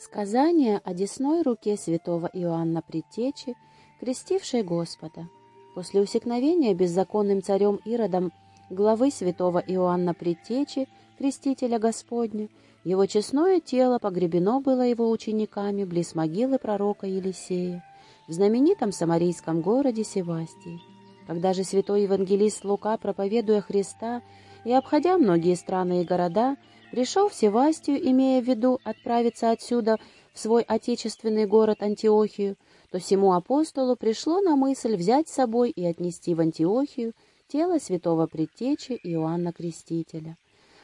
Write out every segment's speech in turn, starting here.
Сказание о десной руке святого Иоанна Предтечи, крестившей Господа. После усекновения беззаконным царем Иродом главы святого Иоанна Предтечи, крестителя Господня, его честное тело погребено было его учениками близ могилы пророка Елисея в знаменитом самарийском городе Севастии. Когда же святой евангелист Лука, проповедуя Христа и обходя многие страны и города, пришел в Севастию, имея в виду отправиться отсюда в свой отечественный город Антиохию, то всему апостолу пришло на мысль взять с собой и отнести в Антиохию тело святого предтечи Иоанна Крестителя.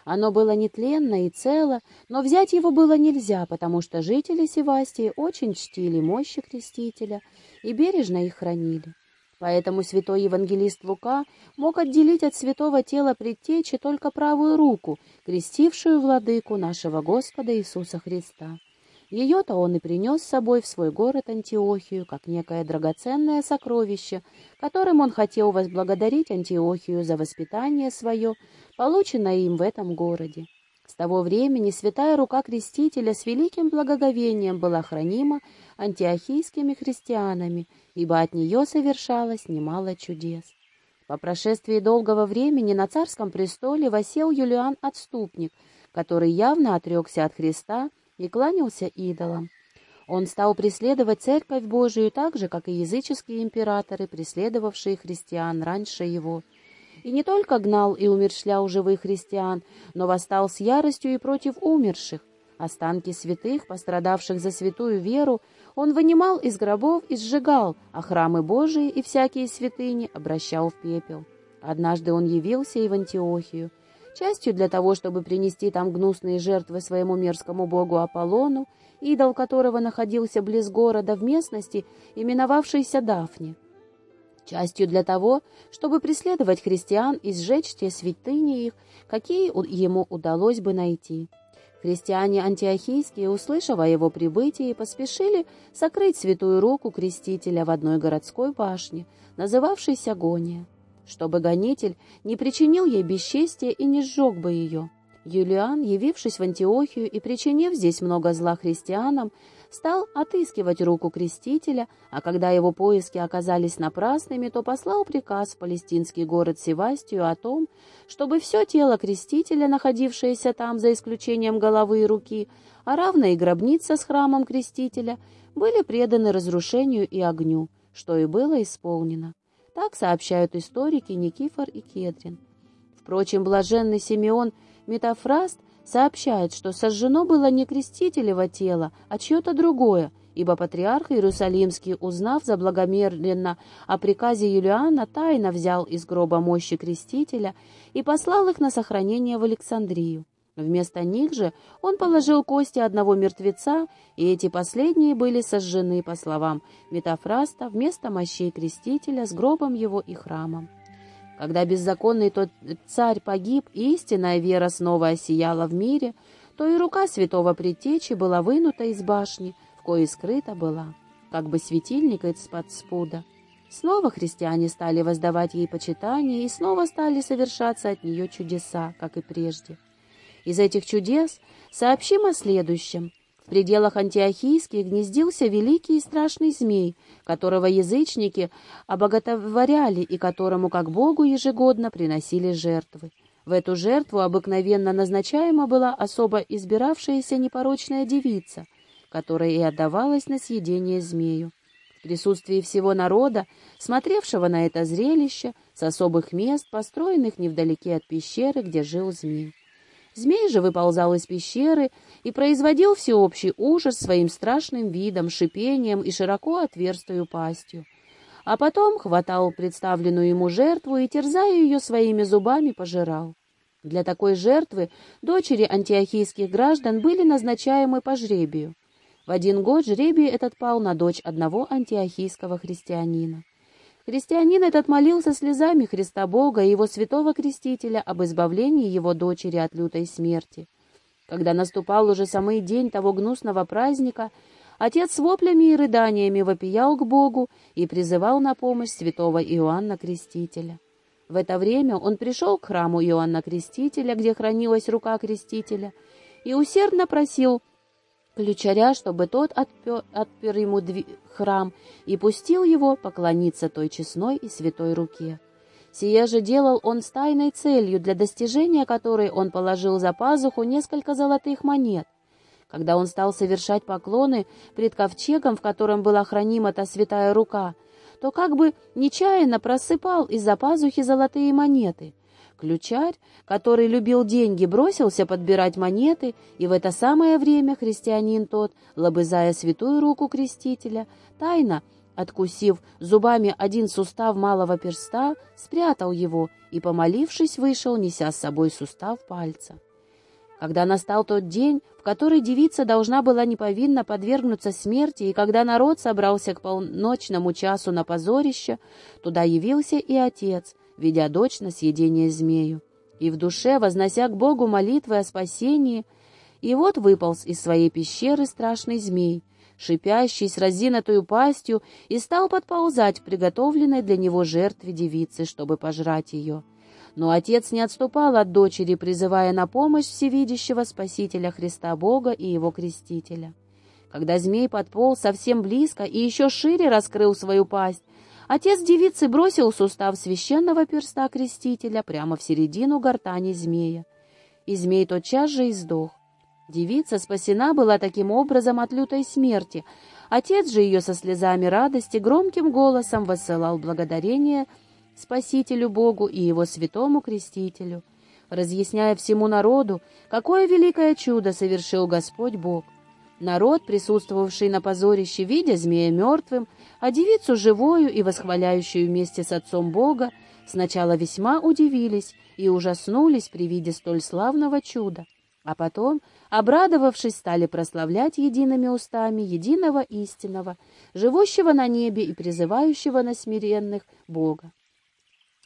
Оно было нетленно и цело, но взять его было нельзя, потому что жители Севастии очень чтили мощи Крестителя и бережно их хранили. Поэтому святой евангелист Лука мог отделить от святого тела предтечи только правую руку, крестившую владыку нашего Господа Иисуса Христа. Ее-то он и принес с собой в свой город Антиохию, как некое драгоценное сокровище, которым он хотел возблагодарить Антиохию за воспитание свое, полученное им в этом городе. С того времени святая рука крестителя с великим благоговением была хранима антиохийскими христианами, ибо от нее совершалось немало чудес. По прошествии долгого времени на царском престоле восел Юлиан Отступник, который явно отрекся от Христа и кланялся идолам. Он стал преследовать Церковь Божию так же, как и языческие императоры, преследовавшие христиан раньше его – и не только гнал и умершлял живых христиан, но восстал с яростью и против умерших. Останки святых, пострадавших за святую веру, он вынимал из гробов и сжигал, а храмы Божии и всякие святыни обращал в пепел. Однажды он явился и в Антиохию, частью для того, чтобы принести там гнусные жертвы своему мерзкому богу Аполлону, идол которого находился близ города в местности, именовавшейся Дафне частью для того, чтобы преследовать христиан и сжечь те святыни их, какие ему удалось бы найти. Христиане антиохийские, услышав о его прибытии, поспешили сокрыть святую руку крестителя в одной городской башне, называвшейся Гония, чтобы гонитель не причинил ей бесчестия и не сжег бы ее. Юлиан, явившись в Антиохию и причинив здесь много зла христианам, стал отыскивать руку крестителя, а когда его поиски оказались напрасными, то послал приказ в палестинский город Севастию о том, чтобы все тело крестителя, находившееся там за исключением головы и руки, а равно и гробница с храмом крестителя, были преданы разрушению и огню, что и было исполнено. Так сообщают историки Никифор и Кедрин. Впрочем, блаженный Симеон Метафраст сообщает, что сожжено было не крестителево тело, а чье-то другое, ибо патриарх Иерусалимский, узнав заблагомерно о приказе Юлиана, тайно взял из гроба мощи крестителя и послал их на сохранение в Александрию. Вместо них же он положил кости одного мертвеца, и эти последние были сожжены, по словам Метафраста, вместо мощей крестителя с гробом его и храмом. Когда беззаконный тот царь погиб, и истинная вера снова осияла в мире, то и рука святого предтечи была вынута из башни, в коей скрыта была, как бы светильник из-под спуда. Снова христиане стали воздавать ей почитание, и снова стали совершаться от нее чудеса, как и прежде. Из этих чудес сообщим о следующем. В пределах антиохийских гнездился великий и страшный змей, которого язычники обоготворяли и которому, как Богу, ежегодно приносили жертвы. В эту жертву обыкновенно назначаема была особо избиравшаяся непорочная девица, которая и отдавалась на съедение змею. В присутствии всего народа, смотревшего на это зрелище, с особых мест, построенных невдалеке от пещеры, где жил змей. Змей же выползал из пещеры и производил всеобщий ужас своим страшным видом, шипением и широко отверстую пастью. А потом хватал представленную ему жертву и, терзая ее своими зубами, пожирал. Для такой жертвы дочери антиохийских граждан были назначаемы по жребию. В один год жребий этот пал на дочь одного антиохийского христианина. Христианин этот молился слезами Христа Бога и его святого крестителя об избавлении его дочери от лютой смерти. Когда наступал уже самый день того гнусного праздника, отец с воплями и рыданиями вопиял к Богу и призывал на помощь святого Иоанна Крестителя. В это время он пришел к храму Иоанна Крестителя, где хранилась рука Крестителя, и усердно просил ключаря, чтобы тот отпер, отпер ему дви, храм и пустил его поклониться той честной и святой руке. Сие же делал он с тайной целью, для достижения которой он положил за пазуху несколько золотых монет. Когда он стал совершать поклоны пред ковчегом, в котором была хранима та святая рука, то как бы нечаянно просыпал из-за пазухи золотые монеты — Ключарь, который любил деньги, бросился подбирать монеты, и в это самое время христианин тот, лобызая святую руку крестителя, тайно, откусив зубами один сустав малого перста, спрятал его и, помолившись, вышел, неся с собой сустав пальца. Когда настал тот день, в который девица должна была неповинно подвергнуться смерти, и когда народ собрался к полночному часу на позорище, туда явился и отец — ведя дочь на съедение змею, и в душе, вознося к Богу молитвы о спасении, и вот выполз из своей пещеры страшный змей, шипящий с разинотую пастью, и стал подползать к приготовленной для него жертве девицы, чтобы пожрать ее. Но отец не отступал от дочери, призывая на помощь всевидящего Спасителя Христа Бога и его Крестителя. Когда змей подполз совсем близко и еще шире раскрыл свою пасть, Отец девицы бросил сустав священного перста крестителя прямо в середину гортани змея. И змей тотчас же издох. Девица спасена была таким образом от лютой смерти. Отец же ее со слезами радости громким голосом высылал благодарение Спасителю Богу и его святому крестителю, разъясняя всему народу, какое великое чудо совершил Господь Бог. Народ, присутствовавший на позорище, видя змея мертвым, а девицу живою и восхваляющую вместе с отцом Бога, сначала весьма удивились и ужаснулись при виде столь славного чуда, а потом, обрадовавшись, стали прославлять едиными устами единого истинного, живущего на небе и призывающего на смиренных Бога.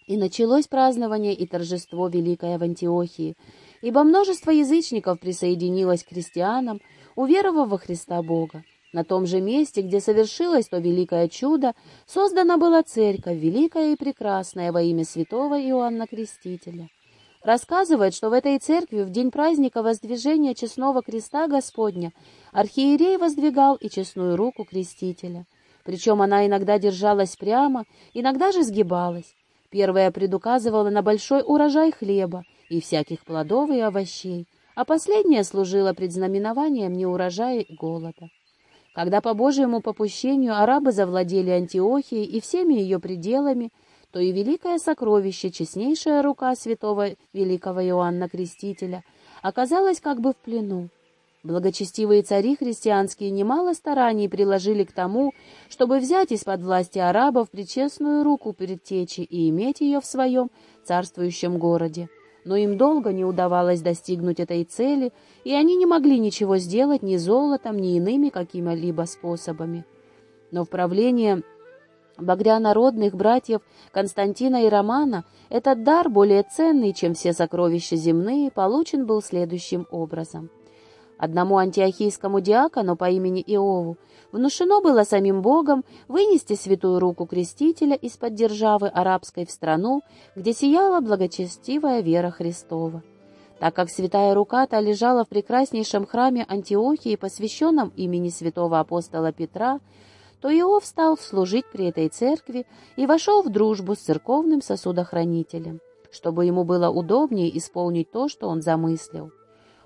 И началось празднование и торжество великое в Антиохии, ибо множество язычников присоединилось к христианам, уверовав во Христа Бога. На том же месте, где совершилось то великое чудо, создана была церковь, великая и прекрасная во имя святого Иоанна Крестителя. Рассказывает, что в этой церкви в день праздника воздвижения честного креста Господня архиерей воздвигал и честную руку крестителя. Причем она иногда держалась прямо, иногда же сгибалась. Первая предуказывала на большой урожай хлеба и всяких плодов и овощей, а последняя служила предзнаменованием неурожая и голода. Когда по Божьему попущению арабы завладели Антиохией и всеми ее пределами, то и великое сокровище, честнейшая рука святого великого Иоанна Крестителя, оказалась как бы в плену. Благочестивые цари христианские немало стараний приложили к тому, чтобы взять из-под власти арабов причестную руку предтечи и иметь ее в своем царствующем городе но им долго не удавалось достигнуть этой цели, и они не могли ничего сделать ни золотом, ни иными какими-либо способами. Но в правлении багрянародных братьев Константина и Романа этот дар, более ценный, чем все сокровища земные, получен был следующим образом. Одному антиохийскому диакону по имени Иову внушено было самим Богом вынести святую руку крестителя из-под державы арабской в страну, где сияла благочестивая вера Христова. Так как святая рука-то лежала в прекраснейшем храме Антиохии, посвященном имени святого апостола Петра, то Иов стал служить при этой церкви и вошел в дружбу с церковным сосудохранителем, чтобы ему было удобнее исполнить то, что он замыслил.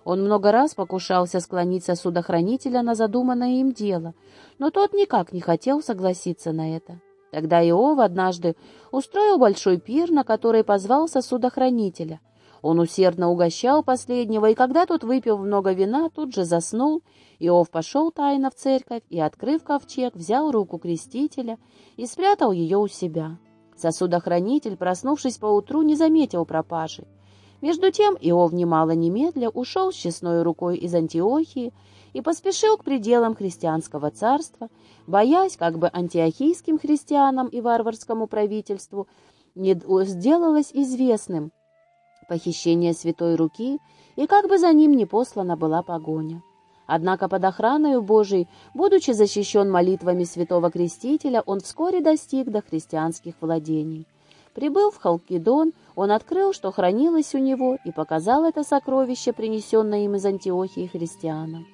Он много раз покушался склониться судохранителя на задуманное им дело, но тот никак не хотел согласиться на это. Тогда Иов однажды устроил большой пир, на который позвался судохранителя. Он усердно угощал последнего, и когда тот, выпил много вина, тут же заснул, Иов пошел тайно в церковь и, открыв ковчег, взял руку крестителя и спрятал ее у себя. Сосудохранитель, проснувшись поутру, не заметил пропажи. Между тем Иов немало немедля ушел с честной рукой из Антиохии и поспешил к пределам христианского царства, боясь, как бы антиохийским христианам и варварскому правительству не сделалось известным похищение святой руки и как бы за ним не послана была погоня. Однако под охраной Божией, будучи защищен молитвами святого крестителя, он вскоре достиг до христианских владений. Прибыв в Халкидон, он открыл, что хранилось у него, и показал это сокровище, принесенное им из Антиохии христианам.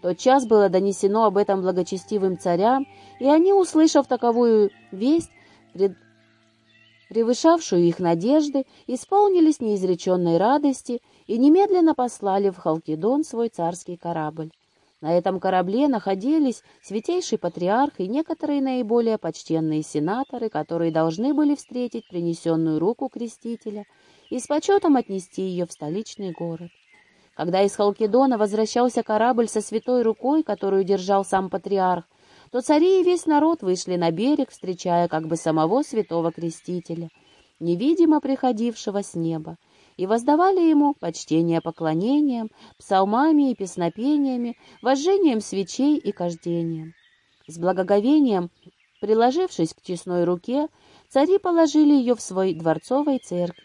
тот час было донесено об этом благочестивым царям, и они, услышав таковую весть, пред... превышавшую их надежды, исполнились неизреченной радости и немедленно послали в Халкидон свой царский корабль. На этом корабле находились святейший патриарх и некоторые наиболее почтенные сенаторы, которые должны были встретить принесенную руку крестителя и с почетом отнести ее в столичный город. Когда из Халкидона возвращался корабль со святой рукой, которую держал сам патриарх, то цари и весь народ вышли на берег, встречая как бы самого святого крестителя, невидимо приходившего с неба, и воздавали ему почтение поклонением, псалмами и песнопениями, вожжением свечей и кождением. С благоговением, приложившись к честной руке, цари положили ее в свой дворцовой церкви.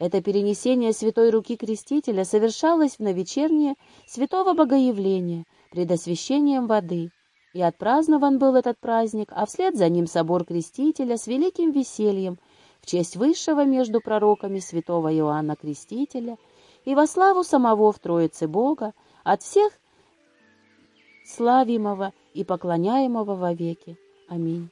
Это перенесение святой руки крестителя совершалось в новечернее святого богоявления пред освящением воды, и отпразднован был этот праздник, а вслед за ним собор крестителя с великим весельем – в честь высшего между пророками святого Иоанна Крестителя и во славу самого в Троице Бога от всех славимого и поклоняемого вовеки. Аминь.